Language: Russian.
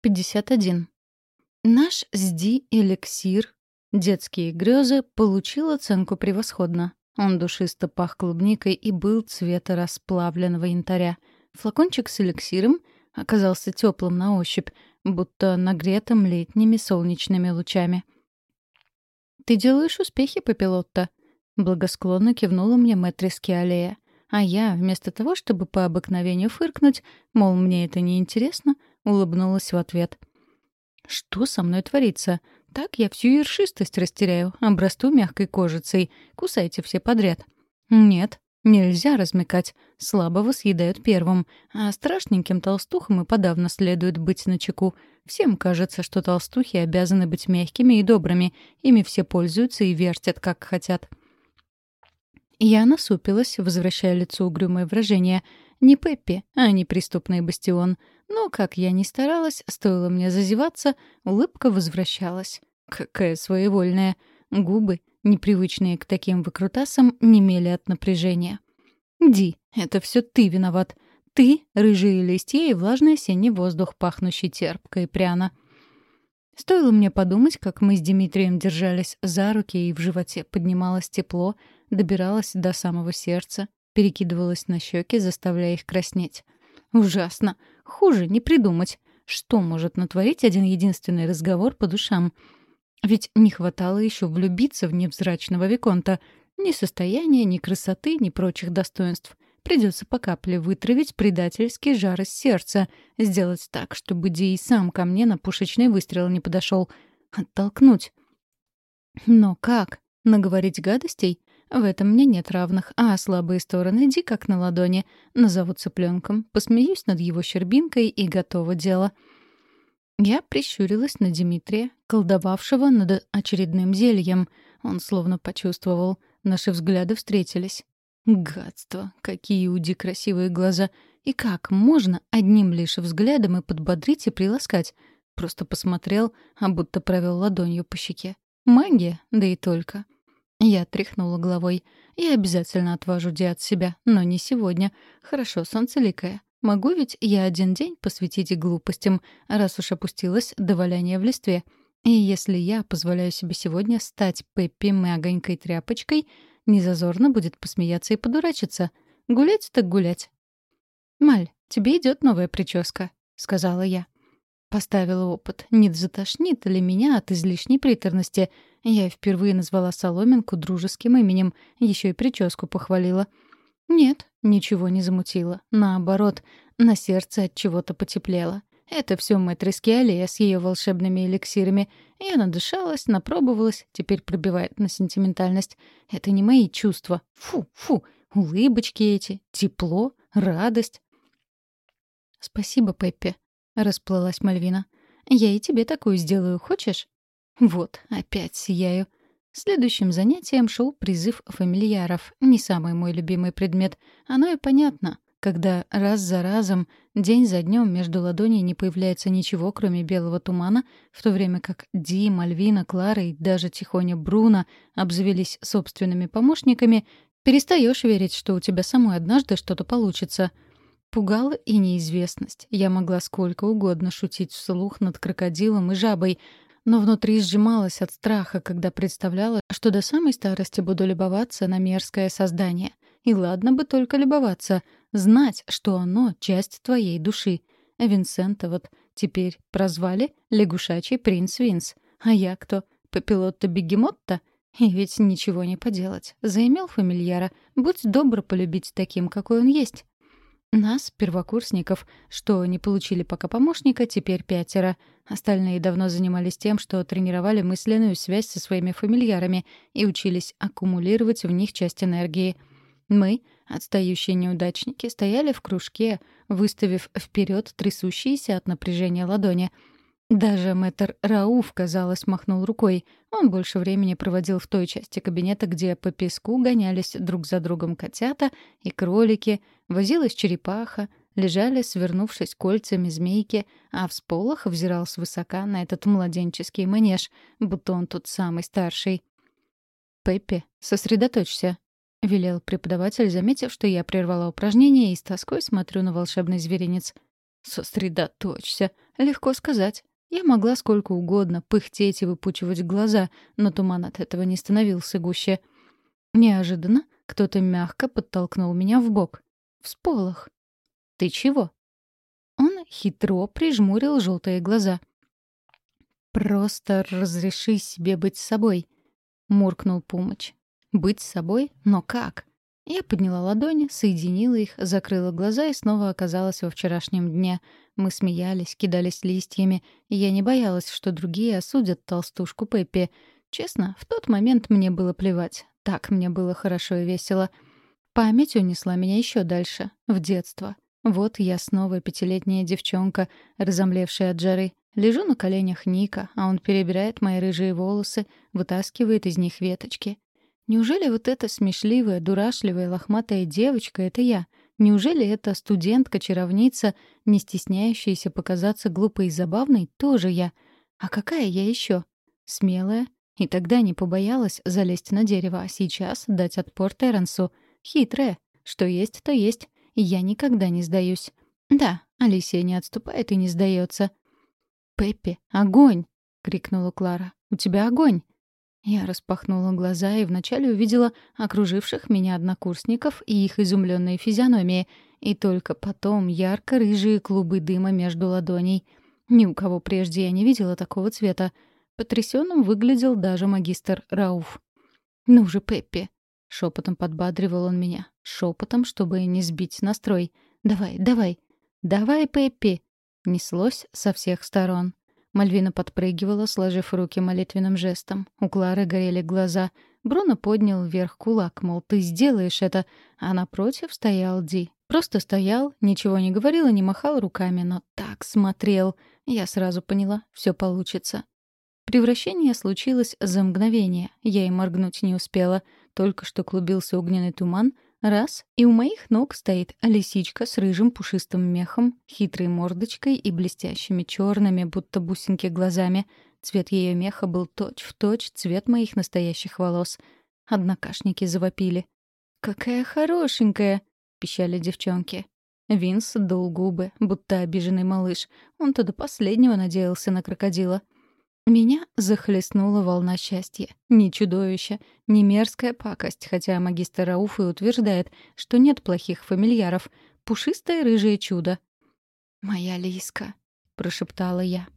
51. Наш с Ди эликсир «Детские грезы» получил оценку превосходно. Он душисто пах клубникой и был цвета расплавленного янтаря. Флакончик с эликсиром оказался теплым на ощупь, будто нагретым летними солнечными лучами. «Ты делаешь успехи, Папилотта», — благосклонно кивнула мне Мэтрис Киалея. А я, вместо того, чтобы по обыкновению фыркнуть, мол, мне это не интересно, улыбнулась в ответ. «Что со мной творится? Так я всю ершистость растеряю, обрасту мягкой кожицей. Кусайте все подряд». «Нет, нельзя размекать. Слабого съедают первым, а страшненьким толстухам и подавно следует быть начеку. Всем кажется, что толстухи обязаны быть мягкими и добрыми, ими все пользуются и вертят, как хотят». Я насупилась, возвращая лицу угрюмое выражение. Не Пеппи, а неприступный бастион. Но, как я ни старалась, стоило мне зазеваться, улыбка возвращалась. Какая своевольная. Губы, непривычные к таким выкрутасам, немели от напряжения. «Ди, это все ты виноват. Ты — рыжие листья и влажный осенний воздух, пахнущий терпко и пряно». Стоило мне подумать, как мы с Дмитрием держались за руки, и в животе поднималось тепло, добиралось до самого сердца, перекидывалось на щеки, заставляя их краснеть. Ужасно. Хуже не придумать. Что может натворить один единственный разговор по душам? Ведь не хватало еще влюбиться в невзрачного Виконта. Ни состояния, ни красоты, ни прочих достоинств. Придется по капле вытравить предательский жар из сердца, сделать так, чтобы Ди сам ко мне на пушечный выстрел не подошел. Оттолкнуть. Но как? Наговорить гадостей? В этом мне нет равных, а слабые стороны Ди как на ладони. Назову цыпленком, посмеюсь над его щербинкой и готово дело. Я прищурилась на Дмитрия, колдовавшего над очередным зельем. Он словно почувствовал. Наши взгляды встретились. Гадство! Какие у Ди красивые глаза! И как можно одним лишь взглядом и подбодрить и приласкать? Просто посмотрел, а будто провел ладонью по щеке. Магия, да и только. Я тряхнула головой. Я обязательно отвожу Ди от себя, но не сегодня. Хорошо, солнцеликая. Могу ведь я один день посвятить глупостям, раз уж опустилась до валяния в листве. И если я позволяю себе сегодня стать Пеппи мягонькой тряпочкой, незазорно будет посмеяться и подурачиться. Гулять так гулять. «Маль, тебе идет новая прическа», — сказала я. Поставила опыт, не затошнит ли меня от излишней приторности. Я впервые назвала соломинку дружеским именем, еще и прическу похвалила. Нет, ничего не замутило. Наоборот, на сердце от чего-то потеплело. Это все мэтриски аллея с ее волшебными эликсирами. Я надышалась, напробовалась, теперь пробивает на сентиментальность. Это не мои чувства. Фу, фу, улыбочки эти, тепло, радость. Спасибо, Пеппи, расплылась Мальвина. «Я и тебе такую сделаю, хочешь?» Вот, опять сияю. Следующим занятием шел призыв фамильяров. Не самый мой любимый предмет. Оно и понятно. Когда раз за разом, день за днем между ладоней не появляется ничего, кроме белого тумана, в то время как Ди, Мальвина, Клара и даже тихоня Бруно обзавелись собственными помощниками, перестаешь верить, что у тебя самой однажды что-то получится — Пугала и неизвестность. Я могла сколько угодно шутить вслух над крокодилом и жабой, но внутри сжималась от страха, когда представляла, что до самой старости буду любоваться на мерзкое создание. И ладно бы только любоваться, знать, что оно — часть твоей души. Винсента вот теперь прозвали лягушачий принц Винс. А я кто? Попилотта-бегемотта? И ведь ничего не поделать. Заимел фамильяра. Будь добр полюбить таким, какой он есть. Нас, первокурсников, что не получили пока помощника, теперь пятеро. Остальные давно занимались тем, что тренировали мысленную связь со своими фамильярами и учились аккумулировать в них часть энергии. Мы, отстающие неудачники, стояли в кружке, выставив вперед трясущиеся от напряжения ладони — даже мэтр Рауф, казалось, махнул рукой. Он больше времени проводил в той части кабинета, где по песку гонялись друг за другом котята и кролики, возилась черепаха, лежали, свернувшись кольцами змейки, а в сполох взирал свысока на этот младенческий манеж, будто он тут самый старший. «Пеппи, сосредоточься», — велел преподаватель, заметив, что я прервала упражнение и с тоской смотрю на волшебный зверинец — Сосредоточься. Легко сказать. Я могла сколько угодно пыхтеть и выпучивать глаза, но туман от этого не становился гуще. Неожиданно кто-то мягко подтолкнул меня в бок. Всполох. «Ты чего?» Он хитро прижмурил желтые глаза. «Просто разреши себе быть собой», — муркнул Пумыч. «Быть собой? Но как?» Я подняла ладони, соединила их, закрыла глаза и снова оказалась во вчерашнем дне. Мы смеялись, кидались листьями, и я не боялась, что другие осудят толстушку Пеппи. Честно, в тот момент мне было плевать. Так мне было хорошо и весело. Память унесла меня еще дальше, в детство. Вот я снова пятилетняя девчонка, разомлевшая от жары. Лежу на коленях Ника, а он перебирает мои рыжие волосы, вытаскивает из них веточки. Неужели вот эта смешливая, дурашливая, лохматая девочка — это я? Неужели эта студентка-чаровница, не стесняющаяся показаться глупой и забавной, тоже я? А какая я еще? Смелая? И тогда не побоялась залезть на дерево, а сейчас дать отпор Терренсу. Хитрая. Что есть, то есть. Я никогда не сдаюсь. Да, Алисия не отступает и не сдается. «Пеппи, огонь!» — крикнула Клара. «У тебя огонь!» Я распахнула глаза и вначале увидела окруживших меня однокурсников и их изумленные физиономии, и только потом ярко-рыжие клубы дыма между ладоней. Ни у кого прежде я не видела такого цвета. Потрясенным выглядел даже магистр Рауф. «Ну же, Пеппи!» — шепотом подбадривал он меня. Шепотом, чтобы не сбить настрой. «Давай, давай! Давай, Пеппи!» Неслось со всех сторон. Мальвина подпрыгивала, сложив руки молитвенным жестом. У Клары горели глаза. Бруно поднял вверх кулак, мол, ты сделаешь это. А напротив стоял Ди. Просто стоял, ничего не говорил и не махал руками, но так смотрел. Я сразу поняла, все получится. Превращение случилось за мгновение. Я и моргнуть не успела. Только что клубился огненный туман — Раз, и у моих ног стоит лисичка с рыжим пушистым мехом, хитрой мордочкой и блестящими черными, будто бусинки, глазами. Цвет ее меха был точь-в-точь точь цвет моих настоящих волос. Однокашники завопили. «Какая хорошенькая!» — пищали девчонки. Винс дул губы, будто обиженный малыш. Он-то до последнего надеялся на крокодила. Меня захлестнула волна счастья. Ни чудовище, ни мерзкая пакость, хотя магистр Рауф и утверждает, что нет плохих фамильяров. Пушистое рыжее чудо. «Моя Лиска», — прошептала я.